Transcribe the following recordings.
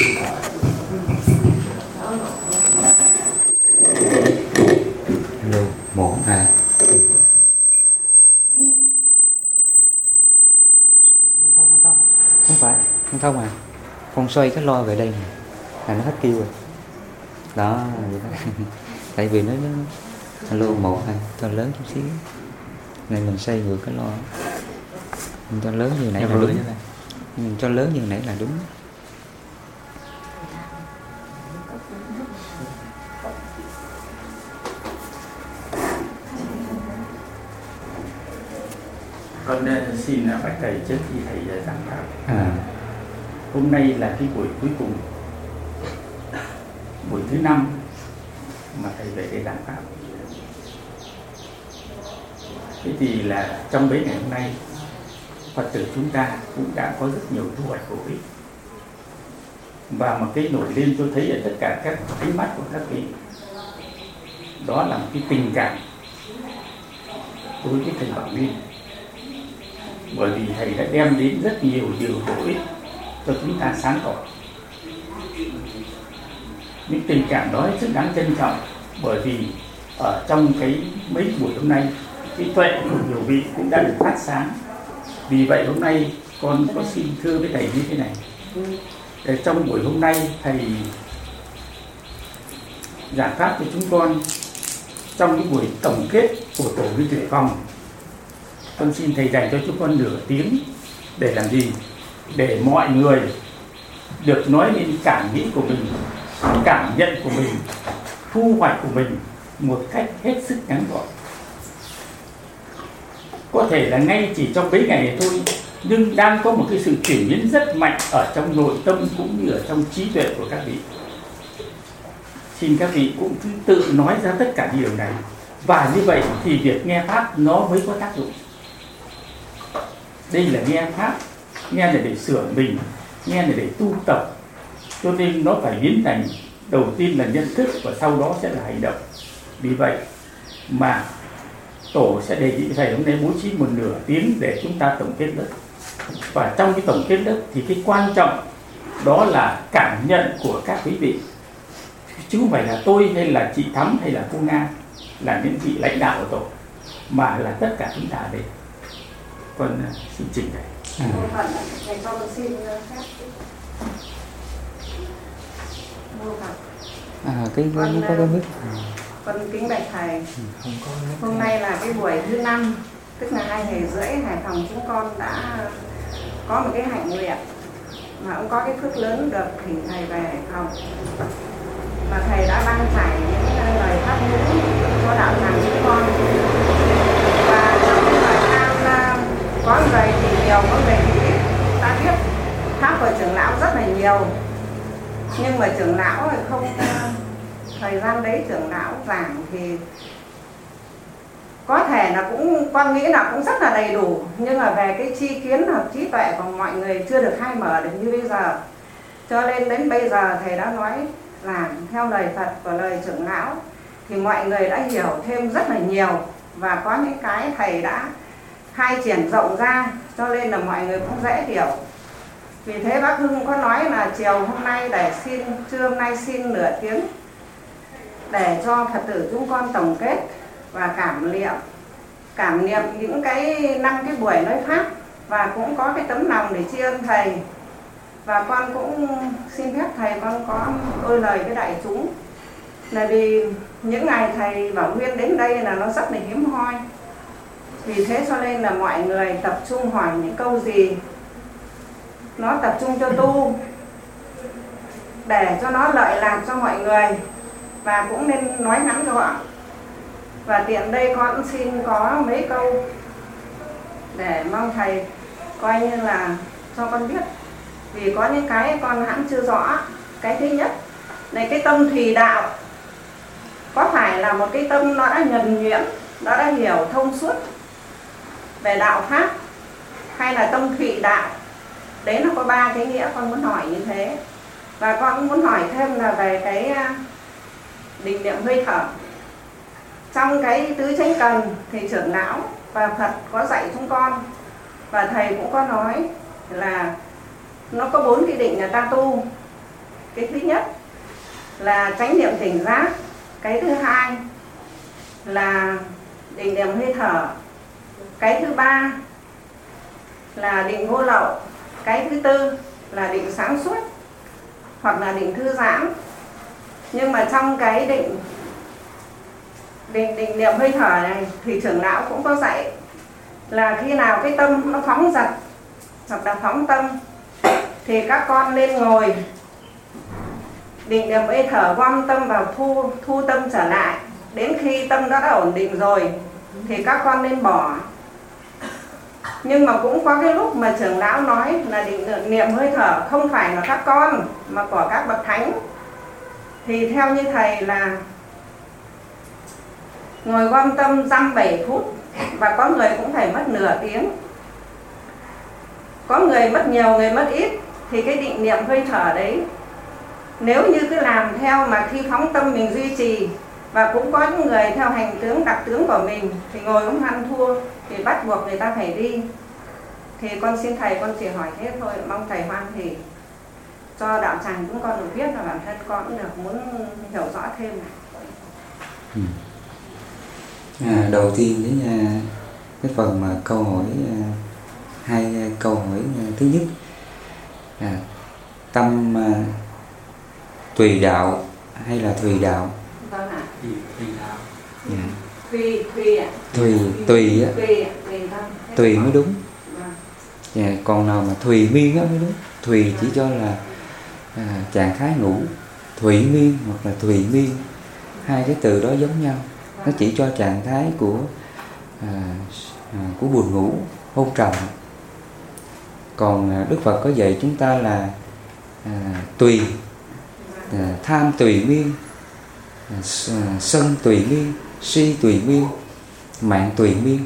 Hello, một hai không không không không phải không thông à con xoay cái lo về đây này là nó hết kêu rồi đó tại vì nó, nó lô một hai cho lớn chút xíu này mình xây ngược cái lo mình cho lớn như nãy là đúng mình cho lớn như nãy là đúng con xin bạch thầy trước khi thầy ờ, giảng pháp à. Hôm nay là cái buổi cuối cùng. Buổi thứ năm mà thầy về cái giảng pháp. Thế thì là trong mấy ngày hôm nay phật tử chúng ta cũng đã có rất nhiều thu hoạch bổ ích và một cái nổi lên tôi thấy ở tất cả các ánh mắt của các vị đó là một cái tình cảm đối với thầy Bảo Nguyên bởi vì thầy đã đem đến rất nhiều điều bổ ích cho chúng ta sáng tỏ. Những tình cảm đó rất đáng trân trọng, bởi vì ở trong cái mấy buổi hôm nay, cái tuệ của nhiều vị cũng đã được phát sáng. Vì vậy hôm nay, con có xin thưa với thầy như thế này. Để trong buổi hôm nay, thầy giảng pháp cho chúng con trong cái buổi tổng kết của tổ vi tử phòng con xin thầy dành cho chúng con nửa tiếng để làm gì? Để mọi người được nói lên cảm nghĩ của mình, cảm nhận của mình, thu hoạch của mình một cách hết sức ngắn gọn. Có thể là ngay chỉ trong mấy ngày này thôi, nhưng đang có một cái sự chuyển biến rất mạnh ở trong nội tâm cũng như ở trong trí tuệ của các vị. Xin các vị cũng cứ tự nói ra tất cả điều này. Và như vậy thì việc nghe pháp nó mới có tác dụng đây là nghe pháp, nghe là để sửa mình, nghe là để tu tập. Cho nên nó phải biến thành, đầu tiên là nhận thức và sau đó sẽ là hành động. Vì vậy mà tổ sẽ đề nghị thầy hôm nay bố trí một nửa tiếng để chúng ta tổng kết lớp. Và trong cái tổng kết lớp thì cái quan trọng đó là cảm nhận của các quý vị. Chứ không phải là tôi hay là chị thắm hay là cô nga là những vị lãnh đạo của tổ, mà là tất cả chúng ta đây con xin trình thầy à, con xin phép. Mô phật à cái cái nó có cái mic. à, con kính bạch thầy. Không có hôm nay là cái buổi thứ năm tức là hai ngày rưỡi hải phòng chúng con đã có một cái hạnh nguyện mà cũng có cái phước lớn được thỉnh thầy về hải phòng. Mà thầy đã ban trải những lời pháp ngữ cho đạo tràng chúng con và trong cái thời gian à, có người thì nhiều, có người thì ít. Ta biết pháp của trưởng lão rất là nhiều. Nhưng mà trưởng lão thì không ờ, thời gian đấy trưởng lão giảng thì có thể là cũng, con nghĩ là cũng rất là đầy đủ. Nhưng mà về cái chi kiến hoặc trí tuệ của mọi người chưa được khai mở được như bây giờ. Cho nên đến bây giờ thầy đã nói làm theo lời Phật và lời trưởng lão thì mọi người đã hiểu thêm rất là nhiều. Và có những cái thầy đã khai triển rộng ra, cho nên là mọi người cũng dễ hiểu. Vì thế bác Hưng có nói là chiều hôm nay để xin, trưa hôm nay xin nửa tiếng để cho Phật tử chúng con tổng kết và cảm niệm cảm niệm những cái năm cái buổi nói pháp và cũng có cái tấm lòng để tri ân thầy. Và con cũng xin phép thầy con có đôi lời với đại chúng. Là vì những ngày thầy bảo nguyên đến đây là nó rất là hiếm hoi vì thế cho nên là mọi người tập trung hỏi những câu gì? Nó tập trung cho tu, để cho nó lợi lạc cho mọi người. Và cũng nên nói ngắn gọn. Và tiện đây con xin có mấy câu để mong thầy coi như là cho con biết. Vì có những cái con hãng chưa rõ. Cái thứ nhất, này cái tâm thùy đạo. Có phải là một cái tâm nó đã nhuần nhuyễn, nó đã hiểu thông suốt? Về đạo pháp hay là tông thụy đạo. Đấy nó có ba cái nghĩa con muốn hỏi như thế. Và con cũng muốn hỏi thêm là về cái à, định niệm hơi thở. Trong cái tứ chánh cần thì trưởng lão và Phật có dạy chúng con và thầy cũng có nói là nó có bốn cái định là ta tu. Cái thứ nhất là chánh niệm tỉnh giác, cái thứ hai là định niệm hơi thở cái thứ ba là định vô lậu. Cái thứ tư là định sáng suốt hoặc là định thư giãn. Nhưng mà trong cái định định định niệm hơi thở này thì trưởng lão cũng có dạy là khi nào cái tâm nó phóng dật hoặc là phóng tâm thì các con nên ngồi. Định niệm hơi thở gom tâm vào thu thu tâm trở lại. Đến khi tâm nó đã ổn định rồi thì các con nên bỏ nhưng mà cũng có cái lúc mà trưởng lão nói là định niệm hơi thở không phải là các con, mà của các bậc thánh. Thì theo như thầy là ngồi quan tâm dăm bảy phút và có người cũng phải mất nửa tiếng. Có người mất nhiều, người mất ít thì cái định niệm hơi thở đấy, nếu như cứ làm theo mà khi phóng tâm mình duy trì và cũng có những người theo hành tướng đặc tướng của mình thì ngồi cũng ăn thua thì bắt buộc người ta phải đi. Thì con xin thầy con chỉ hỏi thế thôi mong thầy hoan thì cho đạo tràng chúng con được biết là bản thân con cũng được muốn hiểu rõ thêm này. Ừ. À, đầu tiên với à, cái phần mà câu hỏi à, hai à, câu hỏi thứ nhất. À, tâm à, tùy đạo hay là tùy đạo? Vâng ạ. Tùy tùy đạo dạ. tùy tùy ạ. Tùy tùy á. tùy mới đúng. Vâng. dạ, còn nào mà thùy miên á mới đúng. Thùy chỉ cho là à, trạng thái ngủ. Thủy miên hoặc là thùy miên. Hai cái từ đó giống nhau. Nó chỉ cho trạng thái của à, à, của buồn ngủ hôn trầm. Còn à, đức phật có dạy chúng ta là à, tùy à, tham tùy miên sân tùy nguyên si tùy nguyên mạng tùy nguyên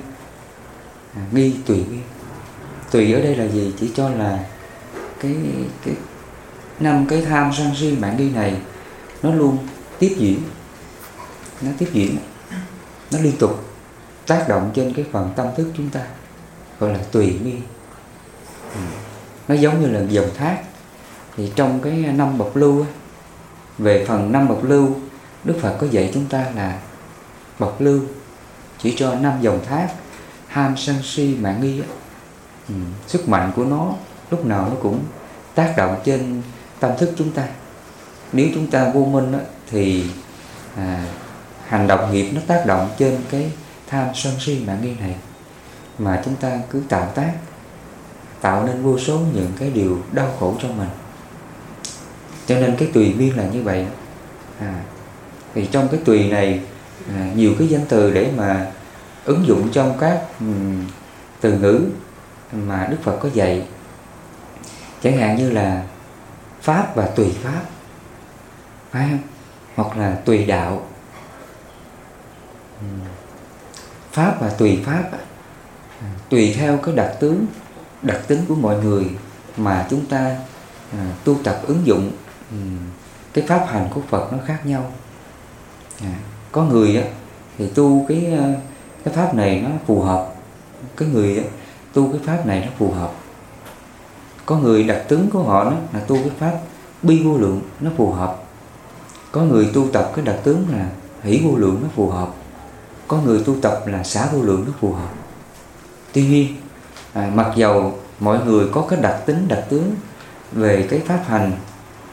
nghi tùy miên tùy ở đây là gì? Chỉ cho là cái cái năm cái tham sân si mạng nghi này nó luôn tiếp diễn. Nó tiếp diễn. Nó liên tục tác động trên cái phần tâm thức chúng ta, gọi là tùy nghi. Ừ. Nó giống như là dòng thác. Thì trong cái năm bậc lưu về phần năm bậc lưu đức phật có dạy chúng ta là bậc lưu chỉ cho năm dòng thác ham sân si mạng nghi. Ừ. sức mạnh của nó lúc nào nó cũng tác động trên tâm thức chúng ta nếu chúng ta vô minh á, thì à, hành động nghiệp nó tác động trên cái tham sân si mạng nghi này mà chúng ta cứ tạo tác tạo nên vô số những cái điều đau khổ cho mình cho nên cái tùy viên là như vậy à, thì trong cái tùy này à, nhiều cái danh từ để mà ứng dụng trong các từ ngữ mà Đức Phật có dạy. Chẳng hạn như là pháp và tùy pháp phải không? Hoặc là tùy đạo. Pháp và tùy pháp tùy theo cái đặc tướng đặc tính của mọi người mà chúng ta à, tu tập ứng dụng cái pháp hành của Phật nó khác nhau à, có người á, thì tu cái ờ, cái pháp này nó phù hợp. Cái người á, tu cái pháp này nó phù hợp. Có người đặc tướng của họ nó là tu cái pháp bi vô lượng nó phù hợp. Có người tu tập cái đặc tướng là hỷ vô lượng nó phù hợp. Có người tu tập là xả vô lượng nó phù hợp. Tuy nhiên à, mặc dầu mọi người có cái đặc tính đặc tướng về cái pháp hành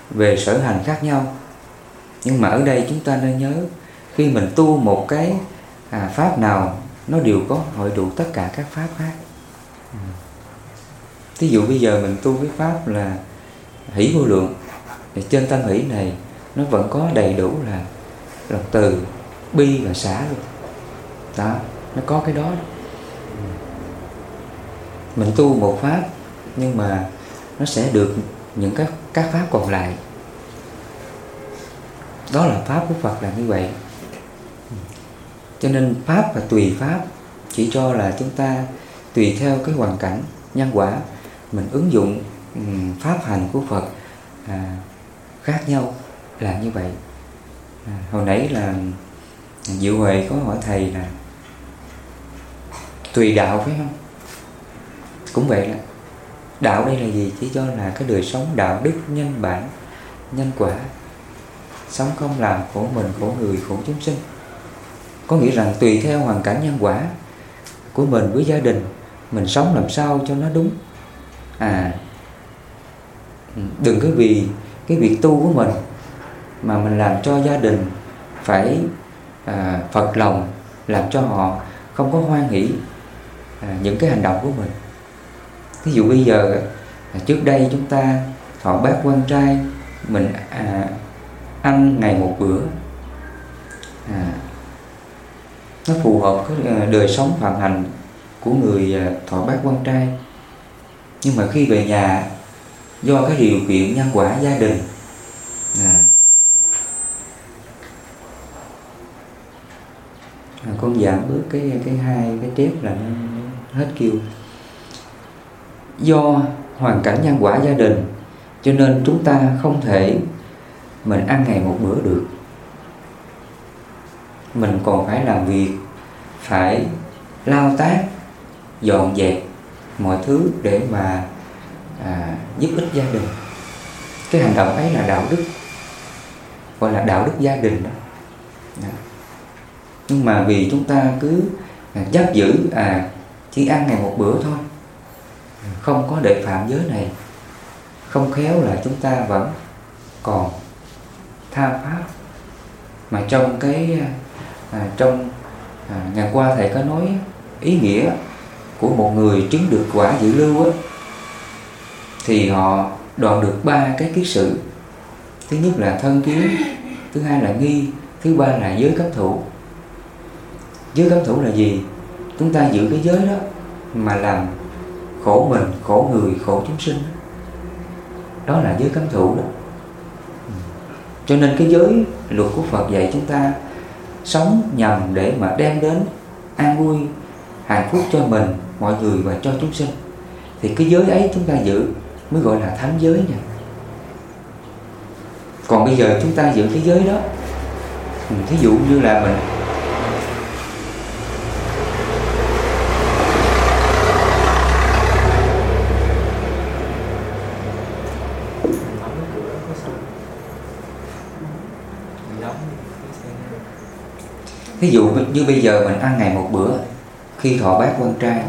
về sở hành khác nhau nhưng mà ở đây chúng ta nên nhớ khi mình tu một cái à, pháp nào nó đều có hội đủ tất cả các pháp khác. Thí dụ bây giờ mình tu cái pháp là hỷ vô lượng thì trên tâm hỷ này nó vẫn có đầy đủ là lòng từ bi và xả luôn. Đó nó có cái đó, đó. Mình tu một pháp nhưng mà nó sẽ được những các các pháp còn lại đó là pháp của Phật là như vậy. Cho nên pháp và tùy pháp chỉ cho là chúng ta tùy theo cái hoàn cảnh nhân quả mình ứng dụng pháp hành của Phật à, khác nhau là như vậy. À, hồi nãy là Diệu Huệ có hỏi thầy là tùy đạo phải không? Cũng vậy là đạo đây là gì? Chỉ cho là cái đời sống đạo đức nhân bản nhân quả sống không làm khổ mình khổ người khổ chúng sinh. Có nghĩa rằng tùy theo hoàn cảnh nhân quả của mình với gia đình mình sống làm sao cho nó đúng. À đừng có vì cái việc tu của mình mà mình làm cho gia đình phải à, phật lòng làm cho họ không có hoan hỷ à, những cái hành động của mình. Ví dụ bây giờ à, trước đây chúng ta thọ bát quan trai mình à, ăn ngày một bữa. À, nó phù hợp với ờ, đời sống phạm hành của người ờ, thọ bát quan trai. Nhưng mà khi về nhà do cái điều kiện nhân quả gia đình à, à, con giảm bớt cái cái hai cái chép là nó, nó hết kêu. Do hoàn cảnh nhân quả gia đình cho nên chúng ta không thể mình ăn ngày một bữa được. Mình còn phải làm việc phải lao tác dọn dẹp mọi thứ để mà à, giúp ích gia đình. Cái hành động ấy là đạo đức gọi là đạo đức gia đình đó, đó. nhưng mà vì chúng ta cứ à, chấp giữ à chỉ ăn ngày một bữa thôi không có để phạm giới này không khéo là chúng ta vẫn còn tha pháp. Mà trong cái à, trong à, ngày qua thầy có nói ý nghĩa của một người chứng được quả dự lưu á thì họ đoạn được ba cái kiết sự. Thứ nhất là thân kiến thứ hai là nghi thứ ba là giới cấp thủ. Giới cấp thủ là gì? Chúng ta giữ cái giới đó mà làm khổ mình khổ người khổ chúng sinh. Đó là giới cấm thủ đó cho nên cái giới luật của Phật dạy chúng ta sống nhằm để mà đem đến an vui, hạnh phúc cho mình, mọi người và cho chúng sinh. Thì cái giới ấy chúng ta giữ mới gọi là thánh giới nha. Còn bây giờ chúng ta giữ cái giới đó. Thí dụ như là mình Ví dụ như bây giờ mình ăn ngày một bữa, Khi thọ bát quan trai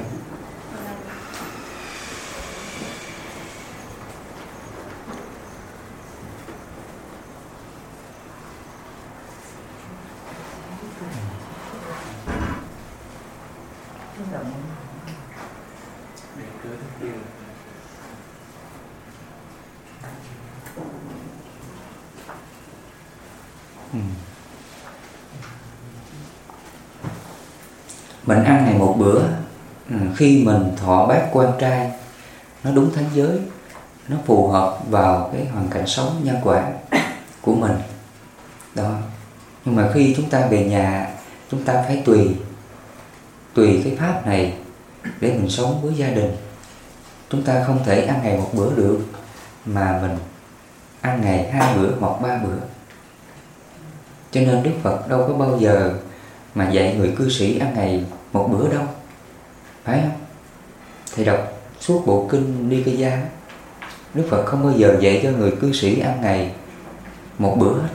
mình ăn ngày một bữa ừ, khi mình, thọ bát quan trai, nó đúng thánh giới, nó phù hợp vào cái hoàn cảnh sống nhân quả của mình. Đó. Nhưng mà khi chúng ta về nhà, chúng ta phải tùy tùy cái pháp này để mình sống với gia đình. Chúng ta không thể ăn ngày một bữa được, mà mình ăn ngày hai bữa hoặc ba bữa. Cho nên đức phật đâu có bao giờ mà dạy người cư sĩ ăn ngày một bữa đâu. Phải không? Thầy đọc suốt bộ kinh Nikaya Đức Phật không bao giờ dạy cho người cư sĩ ăn ngày một bữa hết.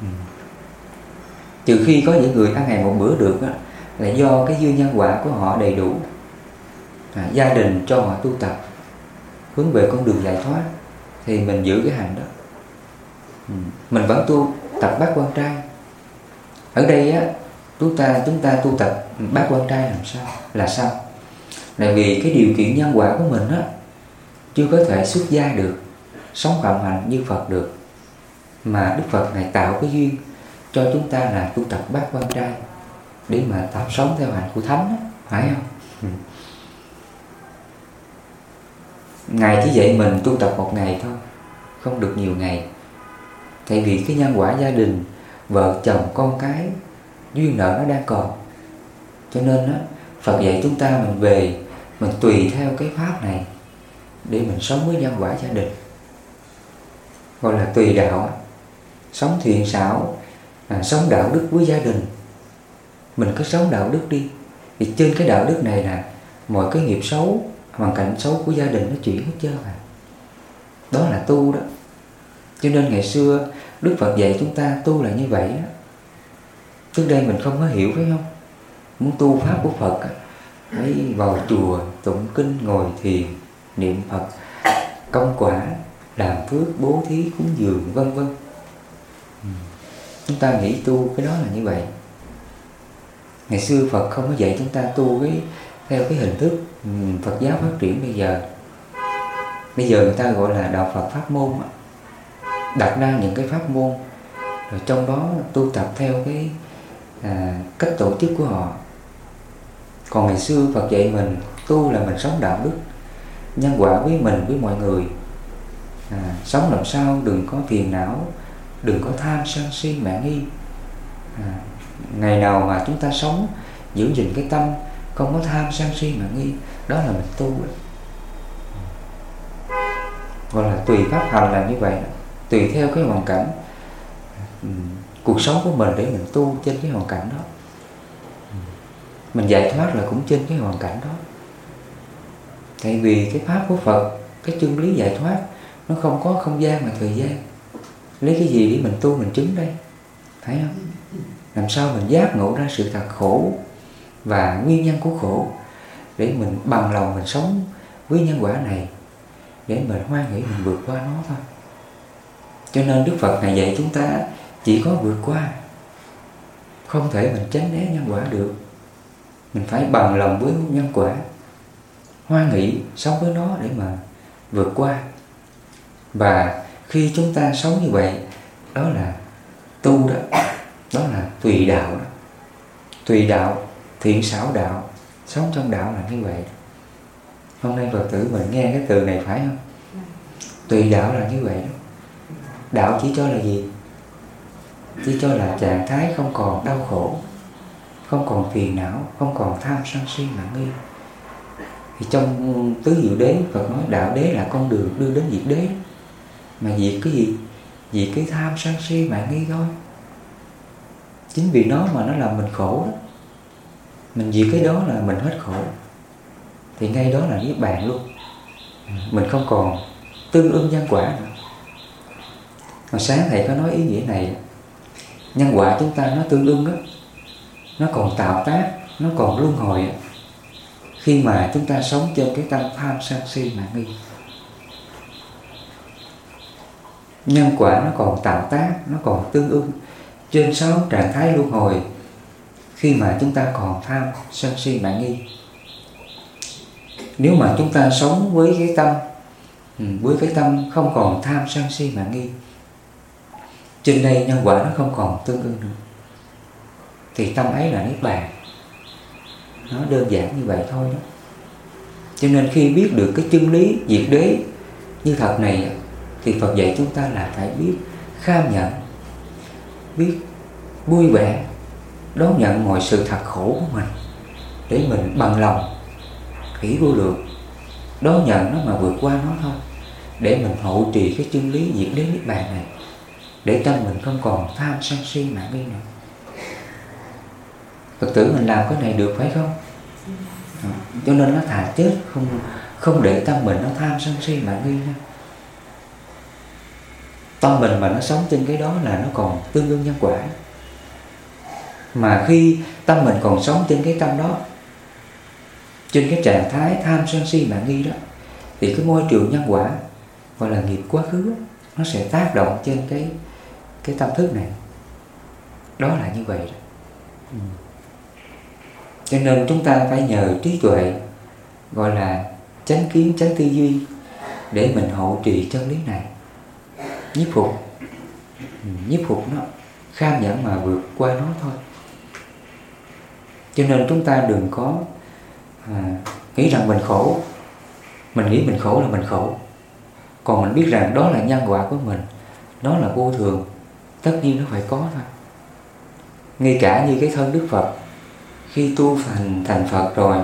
Ừ. trừ khi có những người ăn ngày một bữa được đó, là do cái duyên nhân quả của họ đầy đủ à, gia đình cho họ tu tập hướng về con đường giải thoát thì mình giữ cái hành đó. Ừ. mình vẫn tu tập bát quan trai. Ở đây á chúng ta chúng ta tu tập bát quan trai làm sao? Là sao là vì cái điều kiện nhân quả của mình á chưa có thể xuất gia được sống phạm hạnh như Phật được. Mà Đức Phật này tạo cái duyên cho chúng ta là tu tập bát quan trai để mà tập sống theo hạnh của thánh á, phải không? Ừ. ngày chỉ dạy mình tu tập một ngày thôi không được nhiều ngày. Tại vì cái nhân quả gia đình vợ chồng con cái duyên nợ nó đang còn. Cho nên á Phật dạy chúng ta mình về mình tùy theo cái pháp này để mình sống với nhân quả gia đình. Gọi là tùy đạo. Sống thiện xảo à, sống đạo đức với gia đình. Mình cứ sống đạo đức đi. Thì trên cái đạo đức này là mọi cái nghiệp xấu hoàn cảnh xấu của gia đình nó chuyển hết trơn à đó là tu đó. Cho nên ngày xưa đức phật dạy chúng ta tu là như vậy đó. Trước đây mình không có hiểu phải không? Muốn tu pháp của phật á phải vào chùa tụng kinh ngồi thiền niệm phật. Công quả làm phước bố thí cúng dường vân vân. Ừ. Chúng ta nghĩ tu cái đó là như vậy. Ngày xưa phật không có dạy chúng ta tu cái theo cái hình thức ừ, phật giáo phát triển bây giờ. Bây giờ người ta gọi là đạo phật pháp môn đặt ra những cái pháp môn rồi trong đó tu tập theo cái à, cách tổ chức của họ còn ngày xưa Phật dạy mình tu là mình sống đạo đức nhân quả với mình với mọi người. À, sống làm sao đừng có phiền não đừng có tham sân si mạng nghi. À, ngày nào mà chúng ta sống giữ gìn cái tâm không có tham sân si mạng nghi đó là mình tu. Đó. gọi là tùy pháp hành là như vậy. Tùy theo cái hoàn cảnh ừ, cuộc sống của mình để mình tu trên cái hoàn cảnh đó mình giải thoát là cũng trên cái hoàn cảnh đó. Tại vì cái pháp của phật, cái chân lý giải thoát, nó không có không gian mà thời gian. Lấy cái gì để mình tu mình chứng đây? Thấy không? Làm sao mình giác ngộ ra sự thật khổ và nguyên nhân của khổ để mình bằng lòng mình sống với nhân quả này, để mình hoan hỷ mình vượt qua nó thôi. Cho nên đức phật này dạy chúng ta chỉ có vượt qua, không thể mình tránh né nhân quả được mình phải bằng lòng với nhân quả hoan nghĩ sống với nó để mà vượt qua. Và khi chúng ta sống như vậy, đó là tu đó. Đó là tùy đạo đó. Tùy đạo, thiện xảo đạo, sống trong đạo là như vậy. Hôm nay phật tử mình nghe cái từ này phải không? Tùy đạo là như vậy đó. Đạo chỉ cho là gì? Chỉ cho là trạng thái không còn đau khổ không còn phiền não, không còn tham sân si mạng nghi. Thì trong tứ diệu đế, Phật nói đạo đế là con đường đưa đến diệt đế. Mà diệt cái gì? Diệt cái tham sân si mạng nghi thôi. Chính vì nó mà nó làm mình khổ đó. Mình diệt cái đó là mình hết khổ. Thì ngay đó là niết bàn luôn. Mình không còn tương ưng nhân quả nữa. Hồi sáng thầy có nói ý nghĩa này. Nhân quả chúng ta nó tương ưng đó nó còn tạo tác, nó còn luân hồi khi mà chúng ta sống trên cái tâm tham sân si mạng nghi. Nhân quả nó còn tạo tác, nó còn tương ưng trên sáu trạng thái luân hồi khi mà chúng ta còn tham sân si mạng nghi. Nếu mà chúng ta sống với cái tâm ừ, với cái tâm không còn tham sân si mạng nghi, trên đây nhân quả nó không còn tương ưng nữa thì tâm ấy là niết bàn. Nó đơn giản như vậy thôi đó. Cho nên khi biết được cái chân lý diệt đế như thật này thì Phật dạy chúng ta là phải biết kham nhận, biết vui vẻ, đón nhận mọi sự thật khổ của mình để mình bằng lòng, hỷ vô lượng, đón nhận nó mà vượt qua nó thôi, để mình hộ trì cái chân lý diệt đế niết bàn này, để tâm mình không còn tham sân si mạng nghi nữa. Phật tử mình làm cái này được phải không? À, cho nên nó thà chết không không để tâm mình nó tham sân si mạng nghi nữa tâm mình mà nó sống trên cái đó là nó còn tương đương nhân quả. Mà khi tâm mình còn sống trên cái tâm đó trên cái trạng thái tham sân si mạng nghi đó thì cái môi trường nhân quả gọi là nghiệp quá khứ nó sẽ tác động trên cái cái tâm thức này. Đó là như vậy đó. Ừ cho nên chúng ta phải nhờ trí tuệ gọi là chánh kiến chánh tư duy để mình hộ trì chân lý này. Nhiếp phục. Ừ, Nhiếp phục nó kham nhẫn mà vượt qua nó thôi. Cho nên chúng ta đừng có à, nghĩ rằng mình khổ. Mình nghĩ mình khổ là mình khổ. Còn mình biết rằng đó là nhân quả của mình nó là vô thường tất nhiên nó phải có thôi. Ngay cả như cái thân đức phật khi tu thành thành phật rồi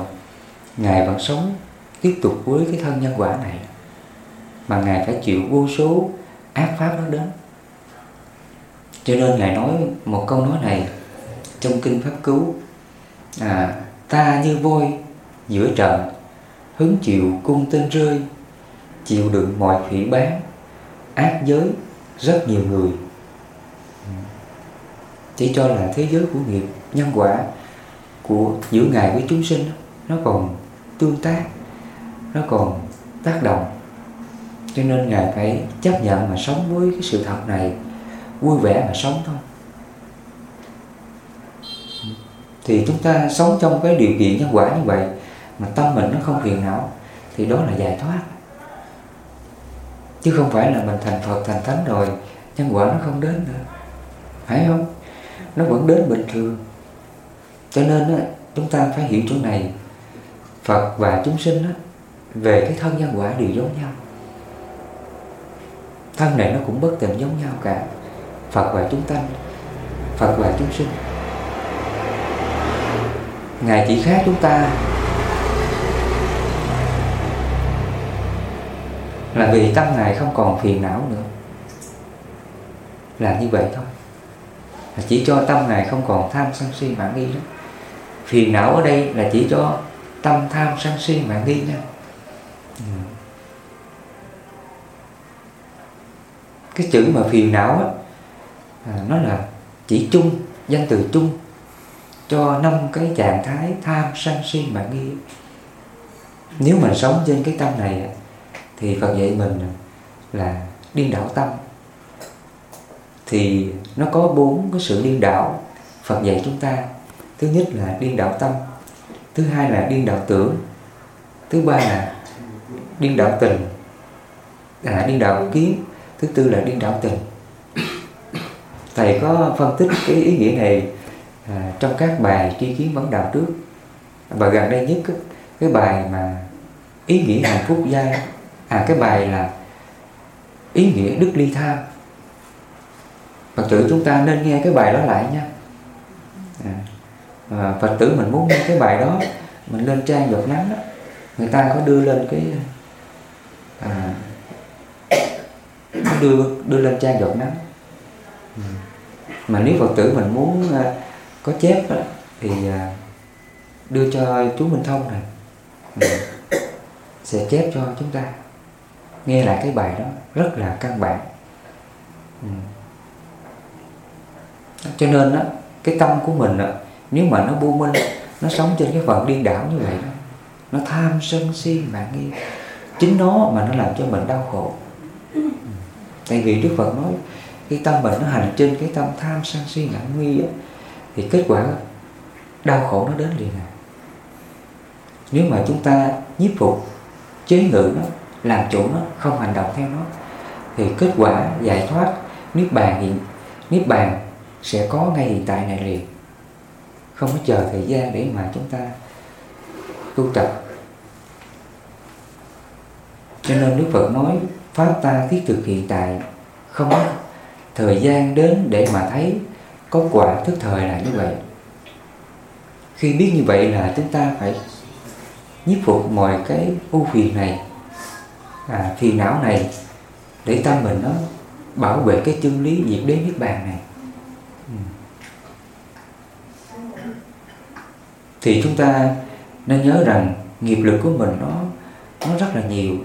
ngài vẫn sống tiếp tục với cái thân nhân quả này. Mà ngài phải chịu vô số ác pháp nó đến. Cho nên ngài nói một câu nói này trong kinh pháp cứu. À, ta như voi giữa trận hứng chịu cung tên rơi chịu đựng mọi hủy bán ác giới rất nhiều người. Ừ. Chỉ cho là thế giới của nghiệp nhân quả của giữa ngài với chúng sinh, nó còn tương tác, nó còn tác động. Cho nên ngài phải chấp nhận mà sống với cái sự thật này, vui vẻ mà sống thôi. Thì chúng ta sống trong cái điều kiện nhân quả như vậy, mà tâm mình nó không phiền não, thì đó là giải thoát. Chứ không phải là mình thành Phật, thành Thánh rồi, nhân quả nó không đến nữa. Phải không? Nó vẫn đến bình thường cho nên á, chúng ta phải hiểu chỗ này. Phật và chúng sinh á, về cái thân nhân quả đều giống nhau. Thân này nó cũng bất tịnh giống nhau cả. Phật và chúng sanh Phật và chúng sinh. Ngài chỉ khác chúng ta. Là vì tâm Ngài không còn phiền não nữa. Là như vậy thôi. Chỉ cho tâm Ngài không còn tham sân si mãn nghi nữa Phiền não ở đây là chỉ cho tâm tham sân si mạng nghi nha. Ừ. Cái chữ mà phiền não á à, Nó là chỉ chung, Danh từ chung cho năm cái trạng thái tham sân si mạng nghi. Nếu mình sống trên cái tâm này thì Phật dạy mình là điên đảo tâm. Thì nó có bốn cái sự điên đảo Phật dạy chúng ta thứ nhất là điên đảo tâm. Thứ hai là điên đảo tưởng. Thứ ba là điên đảo tình. À, điên đảo kiến. Thứ tư là điên đảo tình. Thầy có phân tích cái ý nghĩa này à, trong các bài tri kiến vấn đạo trước. Và gần đây nhất cái, cái bài mà ý nghĩa hạnh phúc giai à cái bài là ý nghĩa đức ly tham phật tử chúng ta nên nghe cái bài đó lại nha. À, À, phật tử mình muốn nghe cái bài đó mình lên trang giọt nắng đó. Người ta có đưa lên cái à, đưa đưa lên trang giọt nắng ừ. mà nếu phật tử mình muốn à, có chép đó, thì à, đưa cho chú Minh Thông này ừ. sẽ chép cho chúng ta. Nghe lại cái bài đó rất là căn bản. Ừ. cho nên đó, cái tâm của mình đó, nếu mà nó bu minh nó sống trên cái phần điên đảo như vậy nó tham sân si mạng nghi. Chính nó mà nó làm cho mình đau khổ. Tại vì Đức Phật nói cái tâm mình nó hành trên cái tâm tham sân si ngã nghi á, thì kết quả đau khổ nó đến liền à. Nếu mà chúng ta nhiếp phục chế ngự nó làm chủ nó không hành động theo nó thì kết quả giải thoát niết bàn hiện niết bàn sẽ có ngay hiện tại này liền không có chờ thời gian để mà chúng ta tu tập. Cho nên Đức Phật nói Pháp ta thiết thực hiện tại Không có thời gian đến để mà thấy có quả thức thời là như vậy. Khi biết như vậy là chúng ta phải nhiếp phục mọi cái ưu phiền này à, phiền não này để tâm mình nó bảo vệ cái chân lý diệt đế niết bàn này. Thì chúng ta nên nhớ rằng nghiệp lực của mình nó nó rất là nhiều.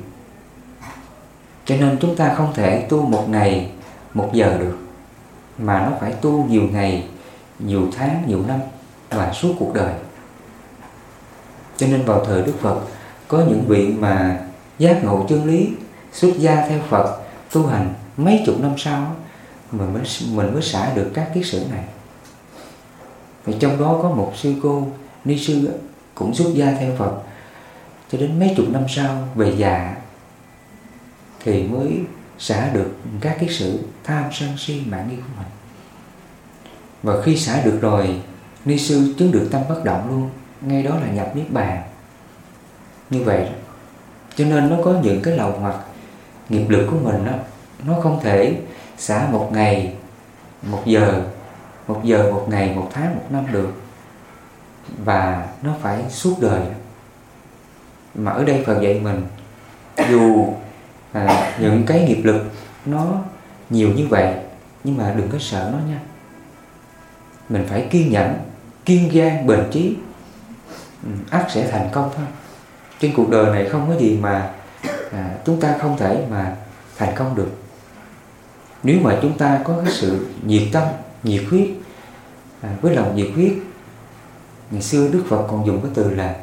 Cho nên chúng ta không thể tu một ngày, một giờ được, mà nó phải tu nhiều ngày, nhiều tháng, nhiều năm và suốt cuộc đời. Cho nên vào thời Đức Phật, có những vị mà giác ngộ chân lý, xuất gia theo Phật, tu hành mấy chục năm sau mình mới mình mới xả được các kiết sử này. Thì trong đó có một sư cô ni sư cũng xuất gia theo Phật. Cho đến mấy chục năm sau về già thì mới xả được các cái sự tham sân si mạng nghi của mình. Và khi xả được rồi ni sư chứng được tâm bất động luôn. Ngay đó là nhập niết bàn. Như vậy đó. cho nên nó có những cái lầu hoặc nghiệp lực của mình đó, nó không thể xả một ngày một giờ một giờ một ngày một tháng một năm được và nó phải suốt đời. Mà ở đây Phật dạy mình dù à, những cái nghiệp lực nó nhiều như vậy nhưng mà đừng có sợ nó nha. Mình phải kiên nhẫn kiên gan bền trí ắt ừ, sẽ thành công thôi. Trên cuộc đời này không có gì mà à, chúng ta không thể mà thành công được. Nếu mà chúng ta có cái sự nhiệt tâm nhiệt huyết à, với lòng nhiệt huyết ngày xưa đức phật còn dùng cái từ là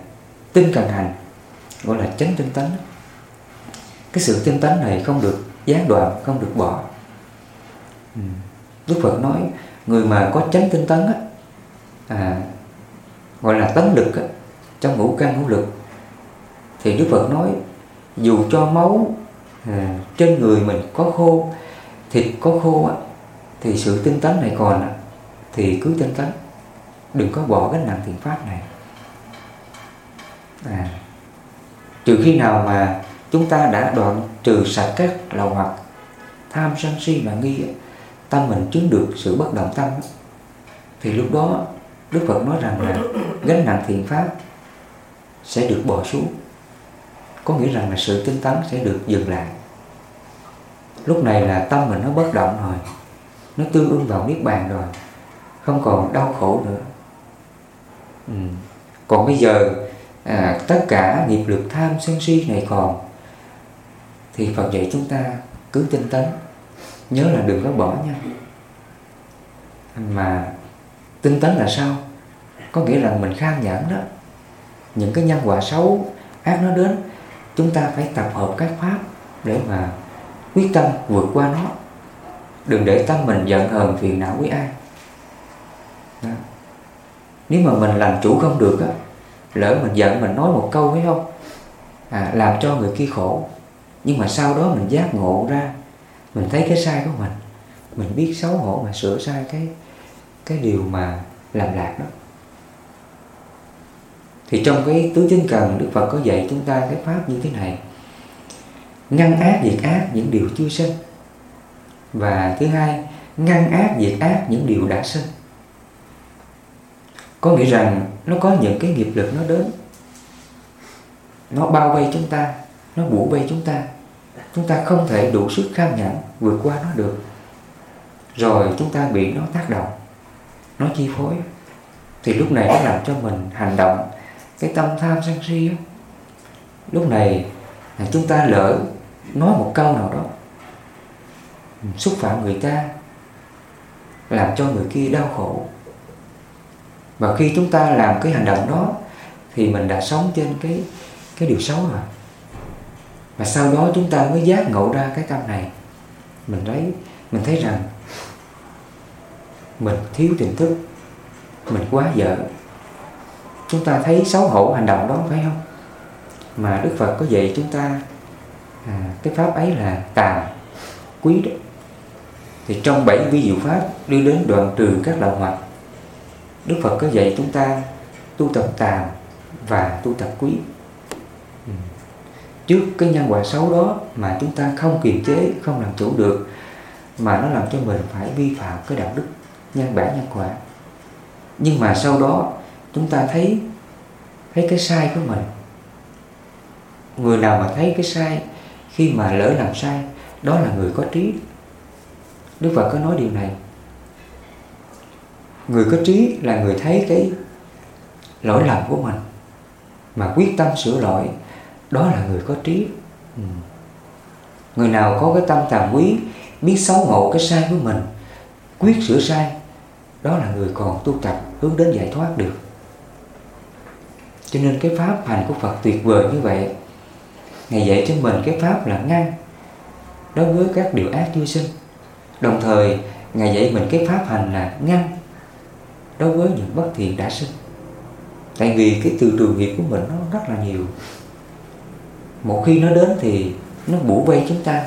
tinh cần hành gọi là chánh tinh tấn. Cái sự tinh tấn này không được gián đoạn không được bỏ. Ừ. Đức phật nói người mà có chánh tinh tấn á, à, gọi là tấn lực á, trong ngũ căn ngũ lực thì đức phật nói dù cho máu à, trên người mình có khô thịt có khô á, thì sự tinh tấn này còn thì cứ tinh tấn đừng có bỏ gánh nặng thiện pháp này. À, trừ khi nào mà chúng ta đã đoạn trừ sạch các lậu hoặc tham sân si và nghi tâm mình chứng được sự bất động tâm thì lúc đó Đức Phật nói rằng là gánh nặng thiện pháp sẽ được bỏ xuống. Có nghĩa rằng là sự tinh tấn sẽ được dừng lại. Lúc này là tâm mình nó bất động rồi nó tương ưng vào niết bàn rồi không còn đau khổ nữa ừ. còn bây giờ à, tất cả nghiệp lực tham sân si này còn thì Phật dạy chúng ta cứ tinh tấn nhớ là đừng có bỏ nha. Mà tinh tấn là sao? Có nghĩa là mình kham nhẫn đó. Những cái nhân quả xấu ác nó đến chúng ta phải tập hợp các pháp để mà quyết tâm vượt qua nó. Đừng để tâm mình giận hờn phiền não với ai. Đó nếu mà mình làm chủ không được á lỡ mình giận mình nói một câu phải không? À, làm cho người kia khổ. Nhưng mà sau đó mình giác ngộ ra mình thấy cái sai của mình mình biết xấu hổ mà sửa sai cái cái điều mà làm lạc đó. Thì trong cái tứ chính cần Đức Phật có dạy chúng ta cái pháp như thế này. Ngăn ác diệt ác những điều chưa sinh. Và thứ hai ngăn ác diệt ác những điều đã sinh có nghĩa rằng nó có những cái nghiệp lực nó đến. Nó bao vây chúng ta, nó bủa vây chúng ta. Chúng ta không thể đủ sức kham nhẫn vượt qua nó được. Rồi chúng ta bị nó tác động, nó chi phối. Thì lúc này nó làm cho mình hành động cái tâm tham sân si đó. lúc này là chúng ta lỡ nói một câu nào đó, xúc phạm người ta, làm cho người kia đau khổ và khi chúng ta làm cái hành động đó thì mình đã sống trên cái cái điều xấu rồi. Và sau đó chúng ta mới giác ngộ ra cái tâm này. Mình thấy mình thấy rằng mình thiếu tình thức mình quá dở. Chúng ta thấy xấu hổ hành động đó phải không? Mà đức phật có dạy chúng ta à, cái pháp ấy là tà quý đó thì trong bảy vi diệu pháp đưa đến đoạn trừ các lậu hoạt đức phật có dạy chúng ta tu tập tàm và tu tập quý. Ừ. Trước cái nhân quả xấu đó mà chúng ta không kiềm chế, không làm chủ được, mà nó làm cho mình phải vi phạm cái đạo đức nhân bản nhân quả. Nhưng mà sau đó, chúng ta thấy thấy cái sai của mình. Người nào mà thấy cái sai, khi mà lỡ làm sai, đó là người có trí. Đức phật có nói điều này người có trí là người thấy cái lỗi lầm của mình. Mà quyết tâm sửa lỗi, đó là người có trí. Ừ. người nào có cái tâm tàm quý, biết xấu hổ cái sai của mình, quyết sửa sai, đó là người còn tu tập hướng đến giải thoát được. Cho nên cái pháp hành của Phật tuyệt vời như vậy, Ngài dạy cho mình cái pháp là ngăn Đối với các điều ác chưa sinh. Đồng thời, Ngài dạy mình cái pháp hành là ngăn Đối với những bất thiện đã sinh. Tại vì cái từ trường nghiệp của mình nó rất là nhiều. Một khi nó đến thì Nó bủ vây chúng ta,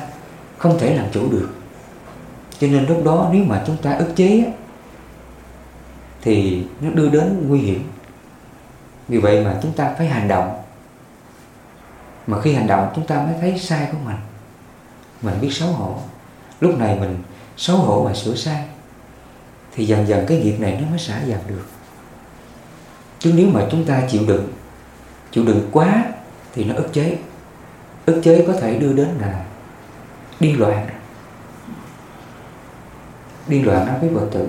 Không thể làm chủ được. Cho nên lúc đó nếu mà chúng ta ức chế Thì nó đưa đến nguy hiểm. Vì vậy mà chúng ta phải hành động. Mà khi hành động, chúng ta mới thấy sai của mình. Mình biết xấu hổ. Lúc này mình xấu hổ mà sửa sai. Thì dần dần cái nghiệp này nó mới xả dần được. Chứ nếu mà chúng ta chịu đựng Chịu đựng quá Thì nó ức chế. Ức chế có thể đưa đến là Điên loạn. Điên loạn nó với vợ tử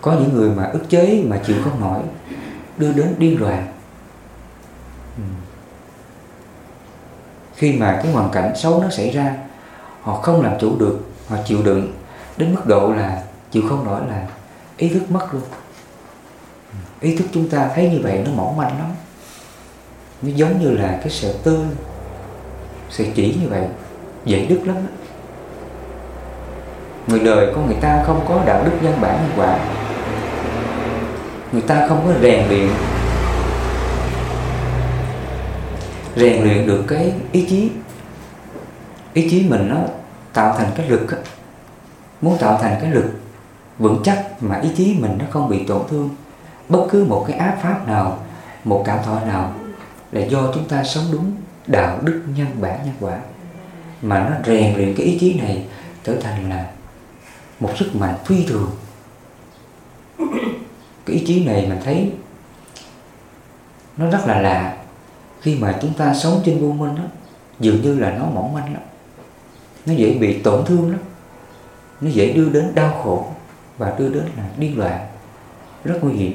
Có những người mà ức chế mà chịu không nổi, đưa đến điên loạn. Ừ. khi mà cái hoàn cảnh xấu nó xảy ra, họ không làm chủ được, họ chịu đựng đến mức độ là chịu không nổi là ý thức mất luôn. Ý thức chúng ta thấy như vậy nó mỏng manh lắm. Nó giống như là cái sợi tơ, sợi chỉ như vậy dễ đứt lắm người đời con người ta không có đạo đức nhân bản nhân quả. Người ta không có rèn luyện rèn luyện được cái ý chí. Ý chí mình nó tạo thành cái lực muốn tạo thành cái lực vững chắc mà ý chí mình nó không bị tổn thương. Bất cứ một cái áp pháp nào một cảm thọ nào là do chúng ta sống đúng đạo đức nhân bản nhân quả. Mà nó rèn luyện cái ý chí này trở thành là một sức mạnh phi thường. Cái ý chí này mình thấy nó rất là lạ. Khi mà chúng ta sống trên vô minh đó, dường như là nó mỏng manh lắm. Nó dễ bị tổn thương lắm. Nó dễ đưa đến đau khổ và đưa đến là điên loạn, rất nguy hiểm.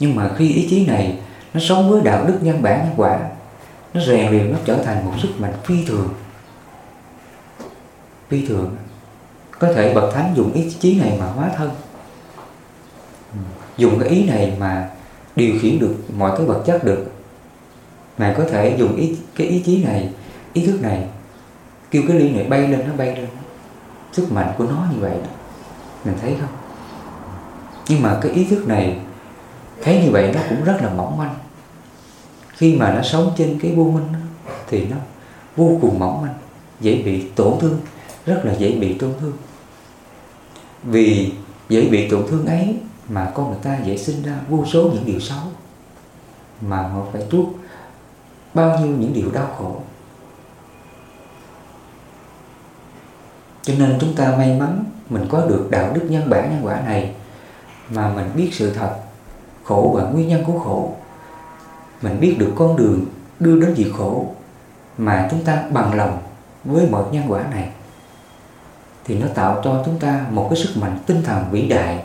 Nhưng mà khi ý chí này nó sống với đạo đức nhân bản nhân quả, nó rèn luyện, nó trở thành một sức mạnh phi thường. Phi thường. Có thể bậc thánh dùng ý chí này mà hóa thân. Ừ. Dùng cái ý này mà điều khiển được mọi cái vật chất được. Mà có thể dùng ý, cái ý chí này, ý thức này, kêu cái ly này bay lên, nó bay lên. Sức mạnh của nó như vậy đó mình thấy không? Nhưng mà cái ý thức này thấy như vậy nó cũng rất là mỏng manh. Khi mà nó sống trên cái vô minh đó, thì nó vô cùng mỏng manh dễ bị tổn thương rất là dễ bị tổn thương. Vì dễ bị tổn thương ấy mà con người ta dễ sinh ra vô số những điều xấu mà họ phải tuốt bao nhiêu những điều đau khổ. Cho nên chúng ta may mắn mình có được đạo đức nhân bản nhân quả này mà mình biết sự thật, khổ và nguyên nhân của khổ. Mình biết được con đường đưa đến diệt khổ mà chúng ta bằng lòng với mọi nhân quả này, thì nó tạo cho chúng ta một cái sức mạnh tinh thần vĩ đại.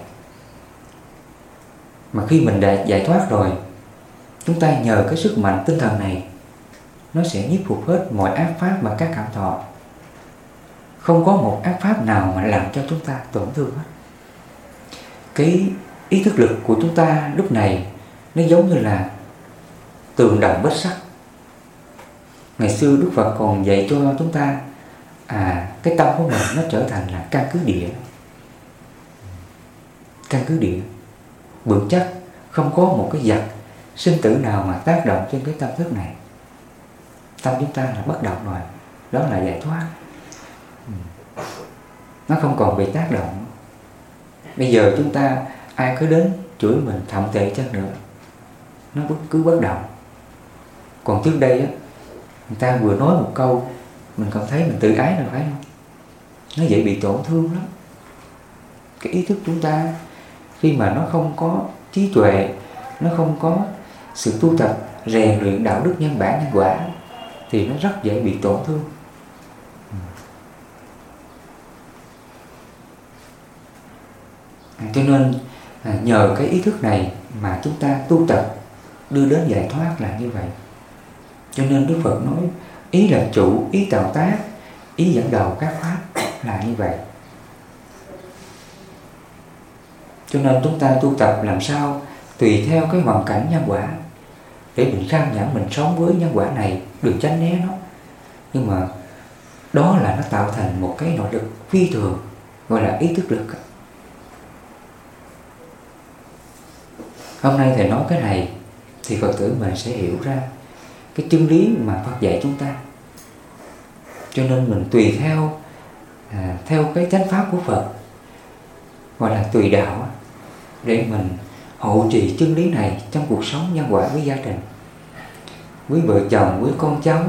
Mà khi mình đã giải thoát rồi, chúng ta nhờ cái sức mạnh tinh thần này, nó sẽ nhiếp phục hết mọi ác pháp và các cảm thọ không có một ác pháp nào mà làm cho chúng ta tổn thương hết. Cái ý thức lực của chúng ta lúc này, nó giống như là tường đồng bất sắc ngày xưa đức phật còn dạy cho chúng ta à cái tâm của mình nó trở thành là căn cứ địa. Căn cứ địa. Vững chắc, không có một cái giặc sinh tử nào mà tác động trên cái tâm thức này. Tâm chúng ta là bất động rồi, đó là giải thoát nó không còn bị tác động. Bây giờ chúng ta, ai cứ đến chửi mình thậm tệ chắc nữa, nó cứ bất động. Còn trước đây á, người ta vừa nói một câu, mình cảm thấy mình tự ái rồi phải không? Nó dễ bị tổn thương lắm. Cái ý thức chúng ta, khi mà nó không có trí tuệ, nó không có sự tu tập, rèn luyện đạo đức nhân bản, nhân quả, thì nó rất dễ bị tổn thương. Cho nên à, nhờ cái ý thức này mà chúng ta tu tập, đưa đến giải thoát là như vậy. Cho nên đức phật nói, ý là chủ, ý tạo tác, ý dẫn đầu các pháp là như vậy. Cho nên chúng ta tu tập làm sao tùy theo cái hoàn cảnh nhân quả, để mình kham nhẫn mình sống với nhân quả này, đừng tránh né nó. Nhưng mà đó là nó tạo thành một cái nội lực phi thường, gọi là ý thức lực hôm nay thầy nói cái này thì phật tử mình sẽ hiểu ra cái chân lý mà phật dạy chúng ta. Cho nên mình tùy theo à, theo cái chánh pháp của phật gọi là tùy đạo để mình hộ trì chân lý này trong cuộc sống nhân quả với gia đình với vợ chồng với con cháu.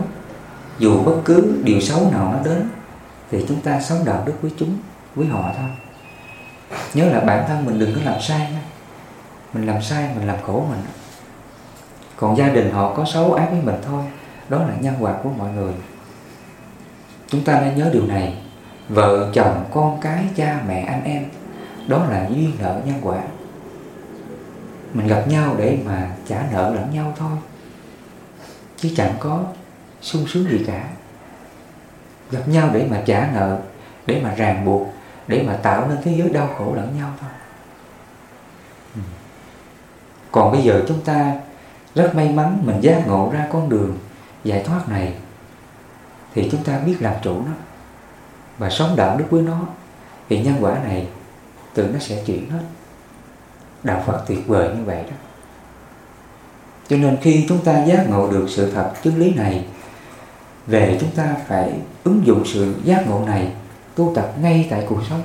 Dù bất cứ điều xấu nào nó đến thì chúng ta sống đạo đức với chúng với họ thôi. Nhớ là bản thân mình đừng có làm sai nha mình làm sai, mình làm khổ mình. Còn gia đình họ có xấu ác với mình thôi, đó là nhân quả của mọi người. Chúng ta nên nhớ điều này. Vợ, chồng, con cái, cha, mẹ, anh em, đó là duyên nợ nhân quả. Mình gặp nhau để mà trả nợ lẫn nhau thôi, chứ chẳng có sung sướng gì cả. Gặp nhau để mà trả nợ, để mà ràng buộc, để mà tạo nên thế giới đau khổ lẫn nhau thôi còn bây giờ chúng ta rất may mắn mình giác ngộ ra con đường giải thoát này, thì chúng ta biết làm chủ nó và sống đạo đức với nó. Thì nhân quả này, tự nó sẽ chuyển hết. Đạo Phật tuyệt vời như vậy đó. Cho nên khi chúng ta giác ngộ được sự thật chân lý này, về chúng ta phải ứng dụng sự giác ngộ này tu tập ngay tại cuộc sống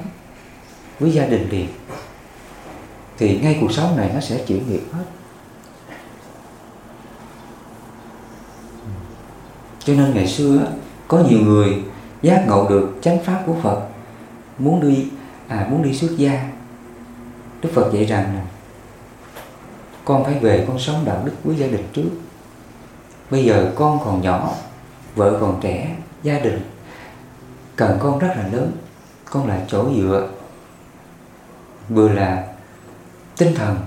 với gia đình liền thì ngay cuộc sống này nó sẽ chuyển nghiệp hết. Cho nên ngày xưa có nhiều người giác ngộ được chánh pháp của Phật, muốn đi à muốn đi xuất gia. Đức Phật dạy rằng là, con phải về con sống đạo đức với gia đình trước. Bây giờ con còn nhỏ, vợ còn trẻ, gia đình, cần con rất là lớn. Con là chỗ dựa, vừa là tinh thần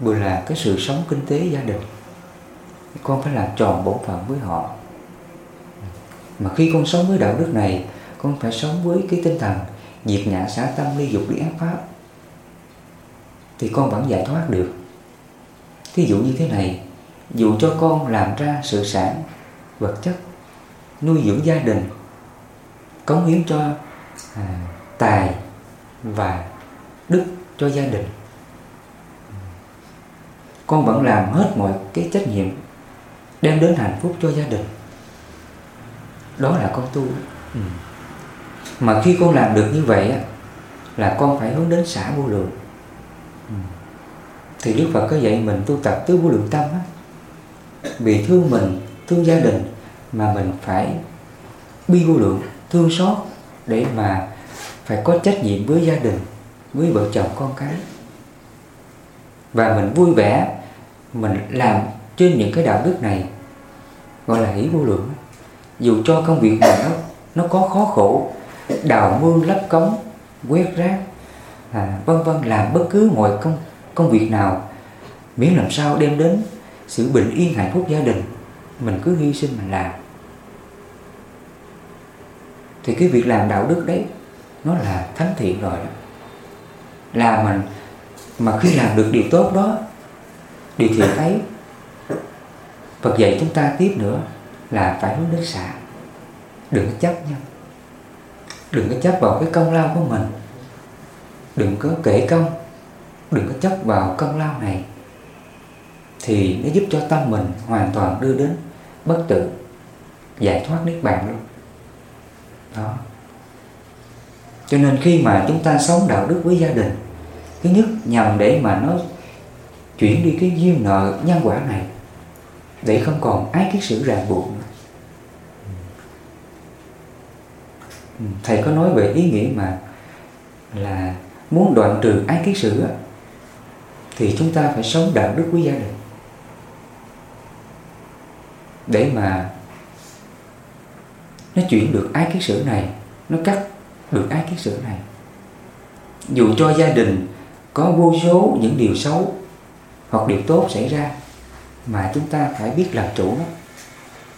vừa là cái sự sống kinh tế gia đình. Con phải làm tròn bổn phận với họ. Mà khi con sống với đạo đức này con phải sống với cái tinh thần diệt ngã xã tâm ly dục đi ác pháp. Thì con vẫn giải thoát được. Thí dụ như thế này dù cho con làm ra sự sản vật chất nuôi dưỡng gia đình cống hiến cho à, tài và đức cho gia đình con vẫn làm hết mọi cái trách nhiệm đem đến hạnh phúc cho gia đình. Đó là con tu. Ừ. mà khi con làm được như vậy là con phải hướng đến xả vô lượng. Ừ. thì đức phật có dạy mình tu tập tứ vô lượng tâm á. Vì thương mình thương gia đình mà mình phải bi vô lượng thương xót để mà phải có trách nhiệm với gia đình với vợ chồng con cái. Và mình vui vẻ mình làm trên những cái đạo đức này gọi là hỷ vô lượng dù cho công việc này nó nó có khó khổ đào mương lấp cống quét rác à, vân vân làm bất cứ mọi công công việc nào miễn làm sao đem đến sự bình yên hạnh phúc gia đình mình cứ hy sinh mình làm. Thì cái việc làm đạo đức đấy nó là thánh thiện rồi đó. Là mình mà khi làm được điều tốt đó điều thiện ấy Phật dạy chúng ta tiếp nữa là phải hướng đến xã đừng có chấp nhau, đừng có chấp vào cái công lao của mình. Đừng có kể công. Đừng có chấp vào công lao này. Thì nó giúp cho tâm mình hoàn toàn đưa đến bất tử giải thoát niết bàn luôn. Đó. Cho nên khi mà chúng ta sống đạo đức với gia đình thứ nhất nhằm để mà nó chuyển đi cái duyên nợ nhân quả này, để không còn ái cái sự ràng buộc nữa. Ừ, thầy có nói về ý nghĩa mà là muốn đoạn trừ ái kiến sự thì chúng ta phải sống đạo đức với gia đình để mà nó chuyển được ái kiến sự này, nó cắt được ái kiến sự này. Dù cho gia đình có vô số những điều xấu hoặc điều tốt xảy ra mà chúng ta phải biết làm chủ nó.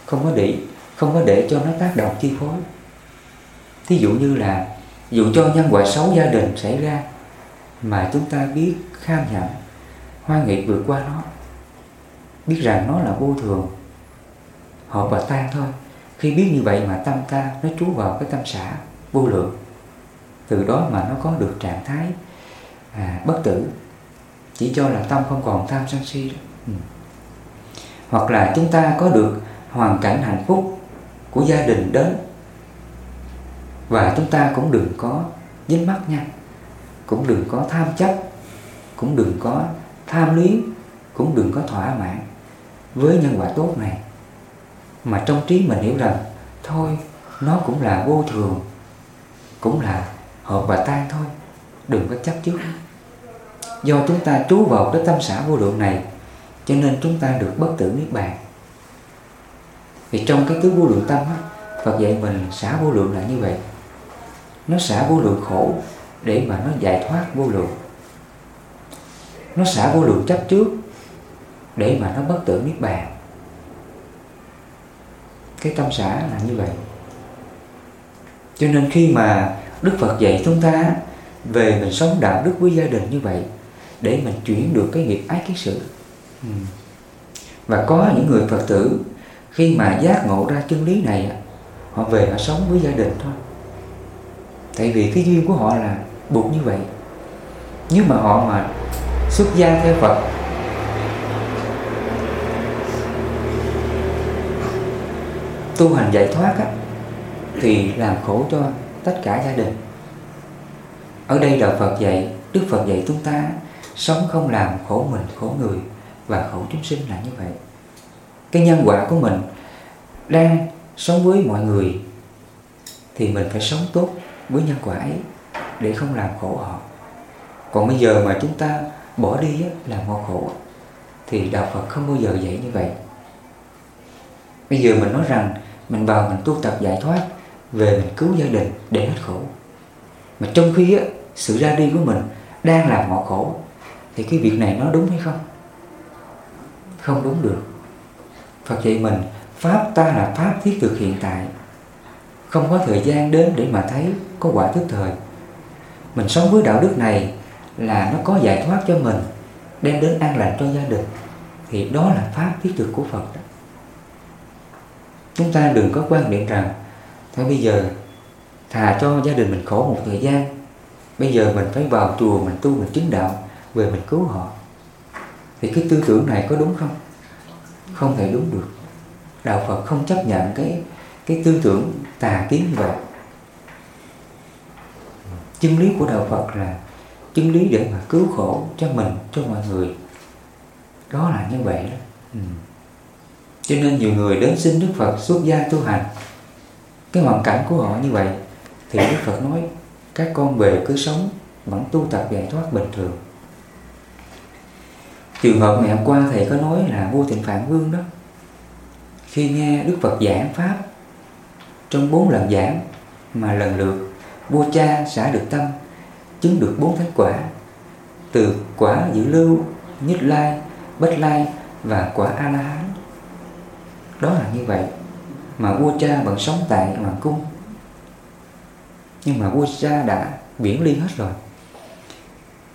Không có để không có để cho nó tác động chi phối. Thí dụ như là dù cho nhân quả xấu gia đình xảy ra mà chúng ta biết kham nhận hoan nghị vượt qua nó biết rằng nó là vô thường họ và tan thôi. Khi biết như vậy mà tâm ta nó trú vào cái tâm xã vô lượng. Từ đó mà nó có được trạng thái à, bất tử chỉ cho là tâm không còn tham sân si đó. Ừ. hoặc là chúng ta có được hoàn cảnh hạnh phúc của gia đình đến, và chúng ta cũng đừng có dính mắc nha cũng đừng có tham chấp, cũng đừng có tham luyến, cũng đừng có thỏa mãn với nhân quả tốt này mà trong trí mình hiểu rằng, thôi, nó cũng là vô thường, cũng là hợp và tan thôi, đừng có chấp trước do chúng ta trú vào cái tâm xã vô lượng này cho nên chúng ta được bất tử niết bàn. Vì trong cái tứ vô lượng tâm á, Phật dạy mình xả vô lượng là như vậy. Nó xả vô lượng khổ để mà nó giải thoát vô lượng. Nó xả vô lượng chấp trước để mà nó bất tử niết bàn. Cái tâm xã là như vậy. Cho nên khi mà đức phật dạy chúng ta về mình sống đạo đức với gia đình như vậy để mình chuyển được cái nghiệp ái kiết sử ừ. và có những người phật tử khi mà giác ngộ ra chân lý này họ về họ sống với gia đình thôi. Tại vì cái duyên của họ là buộc như vậy. Nếu mà họ mà xuất gia theo phật tu hành giải thoát á, thì làm khổ cho tất cả gia đình. Ở đây đạo Phật dạy Đức Phật dạy chúng ta sống không làm khổ mình khổ người. Và khổ chúng sinh là như vậy. Cái nhân quả của mình đang sống với mọi người thì mình phải sống tốt với nhân quả ấy để không làm khổ họ. Còn bây giờ mà chúng ta bỏ đi làm họ khổ thì đạo Phật không bao giờ dạy như vậy. Bây giờ mình nói rằng mình vào mình tu tập giải thoát về mình cứu gia đình để hết khổ. Mà trong khi á, sự ra đi của mình đang làm họ khổ thì cái việc này nó đúng hay không? Không đúng được. Phật dạy mình, Pháp ta là Pháp thiết thực hiện tại. Không có thời gian đến để mà thấy có quả tức thời. Mình sống với đạo đức này là nó có giải thoát cho mình, Đem đến an lành cho gia đình. Thì đó là Pháp thiết thực của Phật đó. Chúng ta đừng có quan niệm rằng, Thôi bây giờ thà cho gia đình mình khổ một thời gian, Bây giờ mình phải vào chùa mình tu mình chứng đạo. Về mình cứu họ. Thì cái tư tưởng này có đúng không? Không thể đúng được. Đạo Phật không chấp nhận cái cái tư tưởng tà kiến như vậy. Chân lý của Đạo Phật là chân lý để mà cứu khổ cho mình, cho mọi người. Đó là như vậy đó. Ừ. Cho nên nhiều người đến xin Đức Phật xuất gia tu hành. Cái hoàn cảnh của họ như vậy Thì Đức Phật nói Các con về cứ sống Vẫn tu tập giải thoát bình thường. Trường hợp ngày hôm qua thầy có nói là vô tình phản Vương đó. Khi nghe Đức Phật giảng Pháp Trong bốn lần giảng Mà lần lượt vua cha xả được tâm Chứng được bốn thánh quả Từ quả dự lưu, nhất lai, bất lai và quả A-la-hán. Đó là như vậy mà vua cha vẫn sống tại hoàng cung. Nhưng mà vua cha đã biển ly hết rồi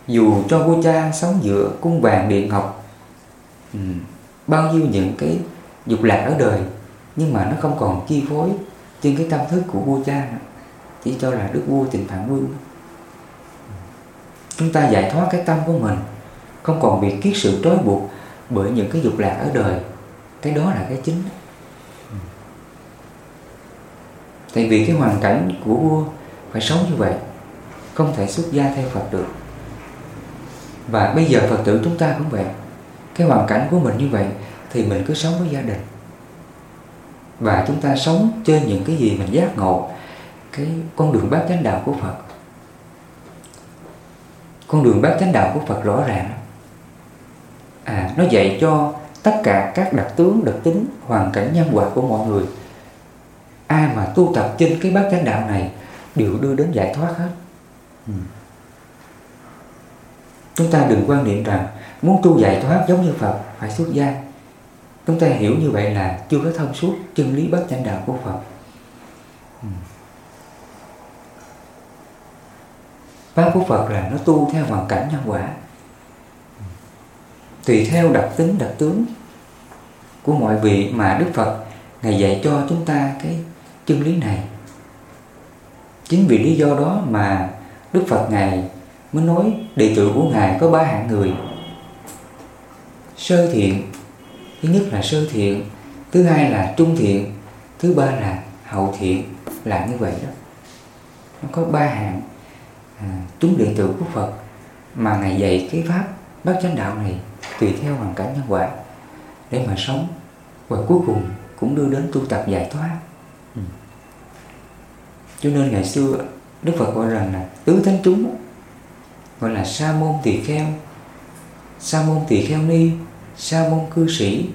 dù cho vua cha sống giữa cung vàng điện ngọc ừ, bao nhiêu những cái dục lạc ở đời nhưng mà nó không còn chi phối trên cái tâm thức của vua cha nữa. chỉ cho là đức vua tình phản vương. Chúng ta giải thoát cái tâm của mình không còn bị kiết sự trói buộc bởi những cái dục lạc ở đời. Cái đó là cái chính. Tại vì cái hoàn cảnh của vua phải sống như vậy không thể xuất gia theo phật được và bây giờ phật tử chúng ta cũng vậy. Cái hoàn cảnh của mình như vậy thì mình cứ sống với gia đình. Và chúng ta sống trên những cái gì mình giác ngộ, cái con đường bát chánh đạo của phật. Con đường bát chánh đạo của phật rõ ràng. À nó dạy cho tất cả các đặc tướng, đặc tính, hoàn cảnh, nhân quả của mọi người. Ai mà tu tập trên cái bát chánh đạo này đều đưa đến giải thoát hết. Ừ chúng ta đừng quan niệm rằng muốn tu giải thoát giống như Phật phải xuất gia. Chúng ta hiểu như vậy là chưa có thông suốt chân lý bất chánh đạo của Phật. Ừ. Pháp của Phật là nó tu theo hoàn cảnh nhân quả. Tùy theo đặc tính đặc tướng của mọi vị mà Đức Phật Ngài dạy cho chúng ta cái chân lý này. Chính vì lý do đó mà đức phật ngài mới nói đệ tử của ngài có ba hạng người. Sơ thiện thứ nhất là sơ thiện thứ hai là trung thiện thứ ba là hậu thiện là như vậy đó. Nó có ba hạng à, chúng đệ tử của phật mà ngài dạy cái pháp bát chánh đạo này tùy theo hoàn cảnh nhân quả để mà sống và cuối cùng cũng đưa đến tu tập giải thoát. Ừ. cho nên ngày xưa đức phật gọi rằng là tứ thánh chúng gọi là sa môn tỳ kheo. Sa môn tỳ kheo ni sa môn cư sĩ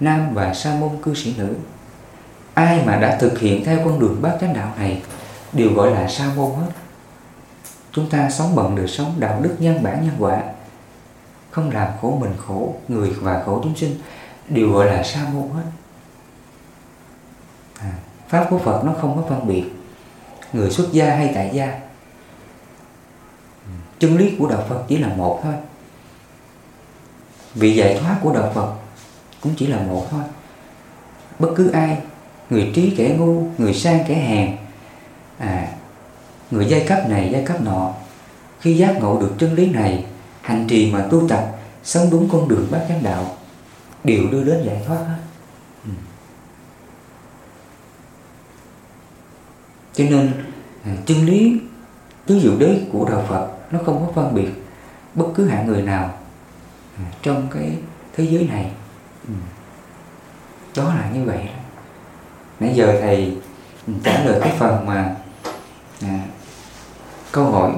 nam và sa môn cư sĩ nữ. Ai mà đã thực hiện theo con đường bát chánh đạo này đều gọi là sa môn hết. Chúng ta sống bằng đời sống đạo đức nhân bản nhân quả không làm khổ mình khổ người và khổ chúng sinh đều gọi là sa môn hết. À, pháp của Phật nó không có phân biệt người xuất gia hay tại gia chân lý của đạo Phật chỉ là một thôi. Vị giải thoát của đạo Phật cũng chỉ là một thôi. Bất cứ ai người trí kẻ ngu người sang kẻ hèn à người giai cấp này giai cấp nọ khi giác ngộ được chân lý này hành trì mà tu tập sống đúng con đường bát chánh đạo đều đưa đến giải thoát hết. Ừ. cho nên à, chân lý tứ diệu đế của đạo Phật nó không có phân biệt bất cứ hạng người nào à, trong cái thế giới này. Ừ. Đó là như vậy. Nãy giờ thầy trả lời cái phần mà à, câu hỏi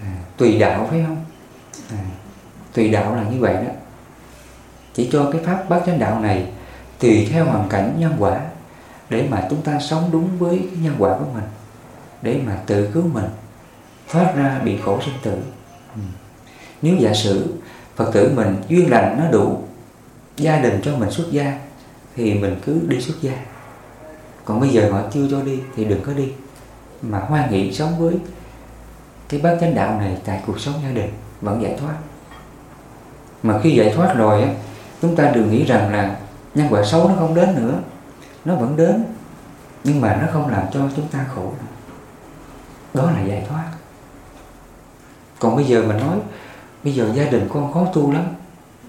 à, tùy đạo phải không? À, tùy đạo là như vậy đó. Chỉ cho cái pháp bát chánh đạo này tùy theo hoàn cảnh nhân quả để mà chúng ta sống đúng với cái nhân quả của mình để mà tự cứu mình thoát ra bị khổ sinh tử. Ừ. nếu giả sử phật tử mình duyên lành nó đủ gia đình cho mình xuất gia, thì mình cứ đi xuất gia. Còn bây giờ họ chưa cho đi thì đừng có đi. Mà hoan nghị sống với cái bát chánh đạo này tại cuộc sống gia đình vẫn giải thoát. Mà khi giải thoát rồi á, chúng ta đừng nghĩ rằng là nhân quả xấu nó không đến nữa. Nó vẫn đến, nhưng mà nó không làm cho chúng ta khổ. Đó là giải thoát còn bây giờ mình nói bây giờ gia đình con khó tu lắm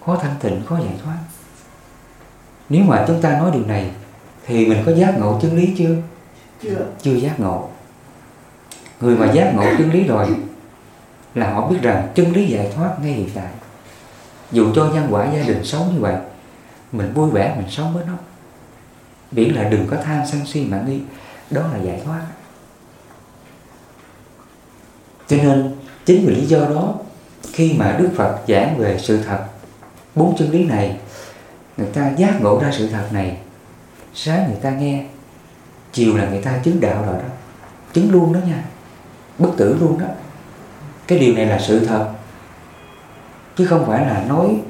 khó thanh tịnh khó giải thoát. Nếu mà chúng ta nói điều này thì mình có giác ngộ chân lý chưa? Chưa. Chưa giác ngộ. Người mà giác ngộ chân lý rồi là họ biết rằng chân lý giải thoát ngay hiện tại. Dù cho nhân quả gia đình sống như vậy mình vui vẻ mình sống với nó. Miễn là đừng có tham sân si mạng nghi đó là giải thoát. Cho nên chính vì lý do đó khi mà đức phật giảng về sự thật bốn chân lý này người ta giác ngộ ra sự thật này sáng người ta nghe chiều là người ta chứng đạo rồi đó. Chứng luôn đó nha bất tử luôn đó. Cái điều này là sự thật chứ không phải là nói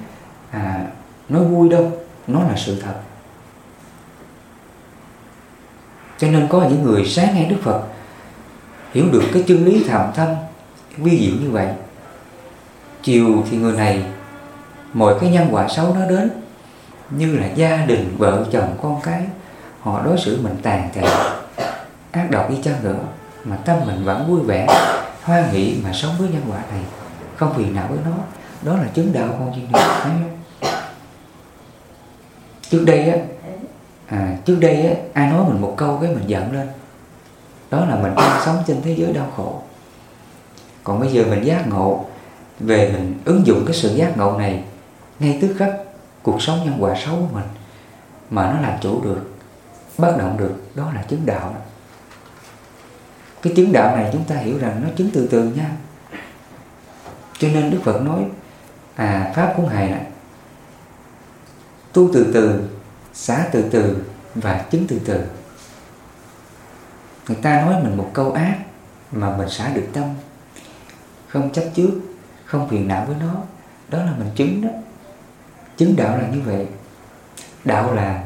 à, nói vui đâu nó là sự thật. Cho nên có những người sáng nghe Đức Phật hiểu được cái chân lý thầm thâm vi diệu như vậy. Chiều thì người này mọi cái nhân quả xấu nó đến. Như là gia đình vợ chồng con cái họ đối xử mình tàn tệ. Ác độc đi chăng nữa mà tâm mình vẫn vui vẻ hoan hỷ mà sống với nhân quả này. Không phiền não với nó. Đó là chứng đạo con chuyên nghiệp thấy không? Trước đây á à, trước đây á ai nói mình một câu cái mình giận lên. Đó là mình đang sống trên thế giới đau khổ còn bây giờ mình giác ngộ, về mình ứng dụng cái sự giác ngộ này ngay tức khắc cuộc sống nhân quả xấu của mình mà nó làm chủ được, bất động được, đó là chứng đạo cái chứng đạo này chúng ta hiểu rằng nó chứng từ từ nha. Cho nên đức phật nói à pháp của ngài là tu từ từ, xả từ từ và chứng từ từ. Người ta nói mình một câu ác mà mình xả được tâm không chấp trước không phiền não với nó. Đó là mình chứng đó. Chứng đạo là như vậy. Đạo là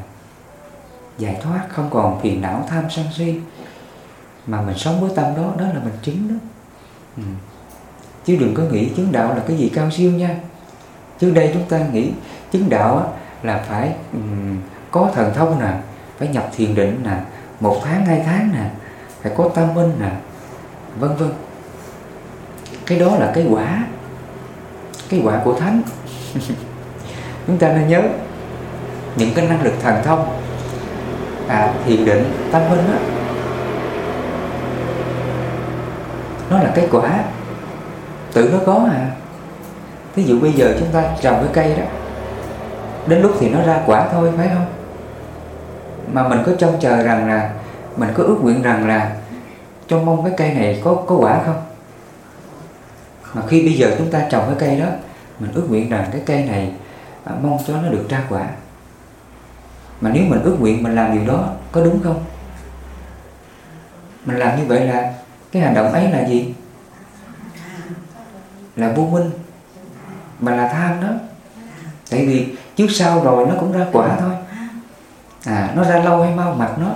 giải thoát không còn phiền não tham sân si. Mà mình sống với tâm đó đó là mình chứng đó. Ừ. chứ đừng có nghĩ chứng đạo là cái gì cao siêu nha. Trước đây chúng ta nghĩ chứng đạo là phải um, có thần thông nè phải nhập thiền định nè một tháng hai tháng nè phải có tâm minh nè vân vân cái đó là cái quả cái quả của thánh. Chúng ta nên nhớ những cái năng lực thần thông à, thiền định tâm minh đó, nó là cái quả tự nó có à ví dụ bây giờ chúng ta trồng cái cây đó đến lúc thì nó ra quả thôi phải không? Mà mình có trông chờ rằng là mình có ước nguyện rằng là trong mong cái cây này có có quả không? Mà khi bây giờ chúng ta trồng cái cây đó mình ước nguyện rằng cái cây này à, mong cho nó được ra quả. Mà nếu mình ước nguyện mình làm điều đó có đúng không? Mình làm như vậy là cái hành động ấy là gì? Là vô minh mà là tham đó. Tại vì trước sau rồi nó cũng ra quả thôi. À nó ra lâu hay mau mặt nó.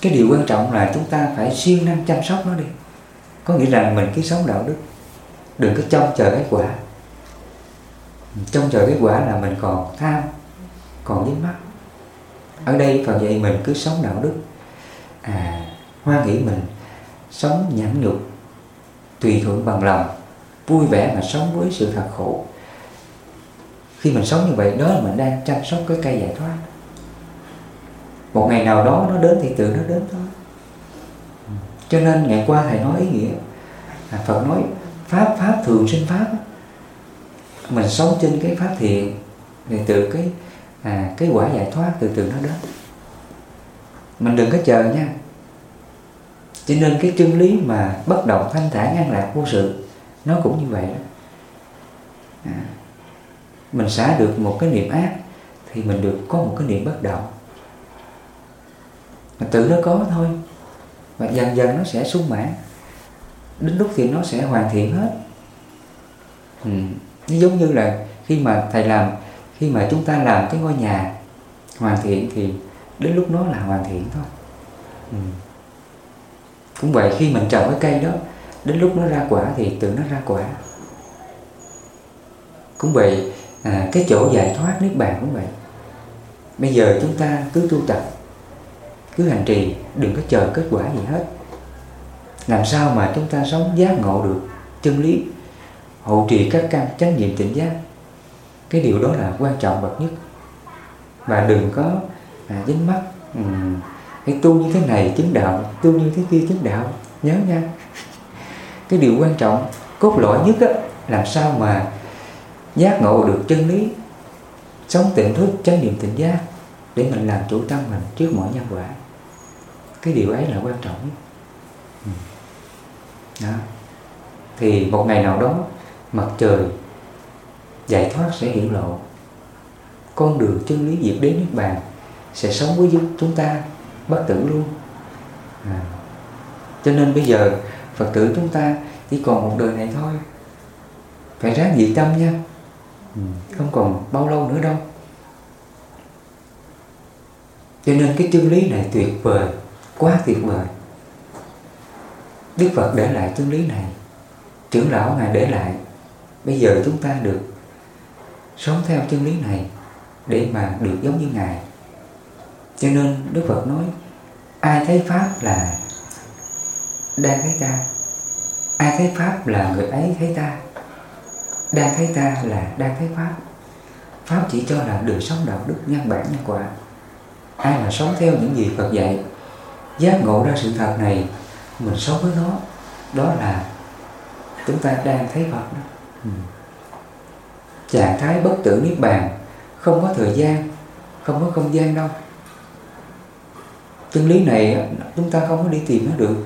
Cái điều quan trọng là chúng ta phải siêng năng chăm sóc nó đi. Có nghĩa là mình cứ sống đạo đức đừng có trông chờ kết quả. Trông chờ kết quả là mình còn tham còn dính mắt ở đây Phật dạy mình cứ sống đạo đức. À hoa nghĩ mình sống nhẫn nhục tùy thuận bằng lòng vui vẻ mà sống với sự thật khổ. Khi mình sống như vậy đó là mình đang chăm sóc cái cây giải thoát. Một ngày nào đó nó đến thì tự nó đến thôi. Cho nên ngày qua thầy nói ý nghĩa. À, Phật nói pháp pháp thường sinh pháp. Mình sống trên cái pháp thiện thì từ cái à, cái quả giải thoát từ từ nó đến. Mình đừng có chờ nha. Cho nên cái chân lý mà bất động thanh thản an lạc vô sự nó cũng như vậy đó. À, mình xả được một cái niệm ác thì mình được có một cái niệm bất động. Mà tự nó có thôi và dần dần nó sẽ sung mãn đến lúc thì nó sẽ hoàn thiện hết. Ừ. giống như là khi mà thầy làm khi mà chúng ta làm cái ngôi nhà hoàn thiện thì đến lúc nó là hoàn thiện thôi. Ừ. cũng vậy khi mình trồng cái cây đó đến lúc nó ra quả thì tự nó ra quả. Cũng vậy à, cái chỗ giải thoát niết bàn cũng vậy. Bây giờ chúng ta cứ tu tập cứ hành trì đừng có chờ kết quả gì hết làm sao mà chúng ta sống giác ngộ được chân lý hậu trì các căn chánh niệm tỉnh giác? Cái điều đó là quan trọng bậc nhất. Và đừng có à, dính mắt ừ, cái tu như thế này chứng đạo tu như thế kia chứng đạo nhớ nha. Cái điều quan trọng cốt lõi nhất á, làm sao mà giác ngộ được chân lý sống tỉnh thức chánh niệm tỉnh giác để mình làm chủ tâm mình trước mọi nhân quả. Cái điều ấy là quan trọng nhất đó. thì một ngày nào đó, mặt trời giải thoát sẽ hiển lộ. Con đường chân lý diệt đến nước bàn sẽ sống với chúng ta, bất tử luôn. À. cho nên bây giờ, phật tử chúng ta chỉ còn một đời này thôi. Phải ráng diệt tâm nha. Ừ, không còn bao lâu nữa đâu. Cho nên cái chân lý này tuyệt vời, quá tuyệt vời. Đức Phật để lại tướng lý này, trưởng lão ngài để lại. Bây giờ chúng ta được sống theo chân lý này để mà được giống như ngài. Cho nên Đức Phật nói, ai thấy pháp là đang thấy ta? Ai thấy pháp là người ấy thấy ta? Đang thấy ta là đang thấy pháp. Pháp chỉ cho là đường sống đạo đức nhân bản nhân quả. Ai mà sống theo những gì Phật dạy, giác ngộ ra sự thật này mình sống với nó đó là chúng ta đang thấy Phật đó ừ. trạng thái bất tử niết bàn không có thời gian không có không gian đâu chân lý này chúng ta không có đi tìm nó được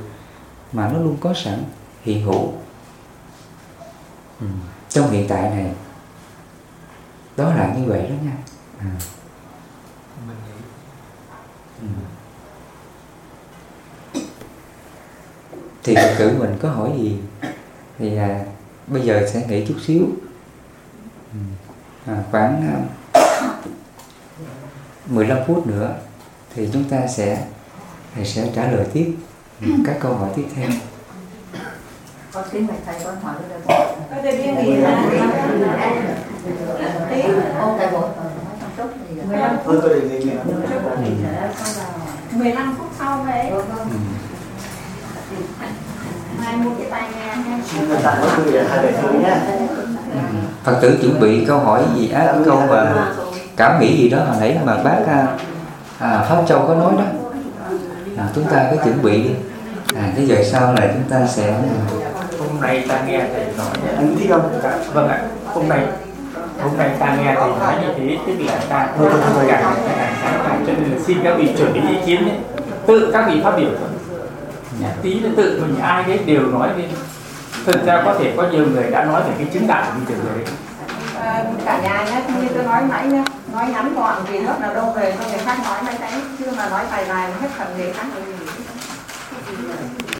mà nó luôn có sẵn hiện hữu ừ. trong hiện tại này đó là như vậy đó nha à. Thì phật tử mình có hỏi gì thì à, bây giờ sẽ nghỉ chút xíu ừ. à, khoảng à, 15 phút nữa thì chúng ta sẽ thì sẽ trả lời tiếp các câu hỏi tiếp theo có xin mời thầy con hỏi được? Có thể là Ông thầy thì 15 phút. tôi đề nghị 15 phút sau. Vâng, vâng. ừ. Mua cái tai nghe Phật tử chuẩn bị câu hỏi gì á cái câu mà cảm nghĩ gì đó hồi nãy mà bác à, à, Pháp Châu có nói đó à, chúng ta cứ chuẩn bị đi à, cái giờ sau là chúng ta sẽ hôm nay ta nghe thầy nói anh thích không vâng ạ hôm nay hôm nay ta nghe thầy nói như thế tức là ta không cảm cái là sáng tạo cho nên xin các vị chuẩn bị ý kiến ấy. tự các vị phát biểu thôi Nhà tí là tự mình ai đấy đều nói lên thực ra có thể có nhiều người đã nói về cái chứng đạo của mình rồi đấy. À, cả nhà nhé, như tôi nói nãy nhé, nói ngắn gọn vì lúc nào đâu về cho người khác nói mấy cái chứ mà nói bài dài hết phần người khác rồi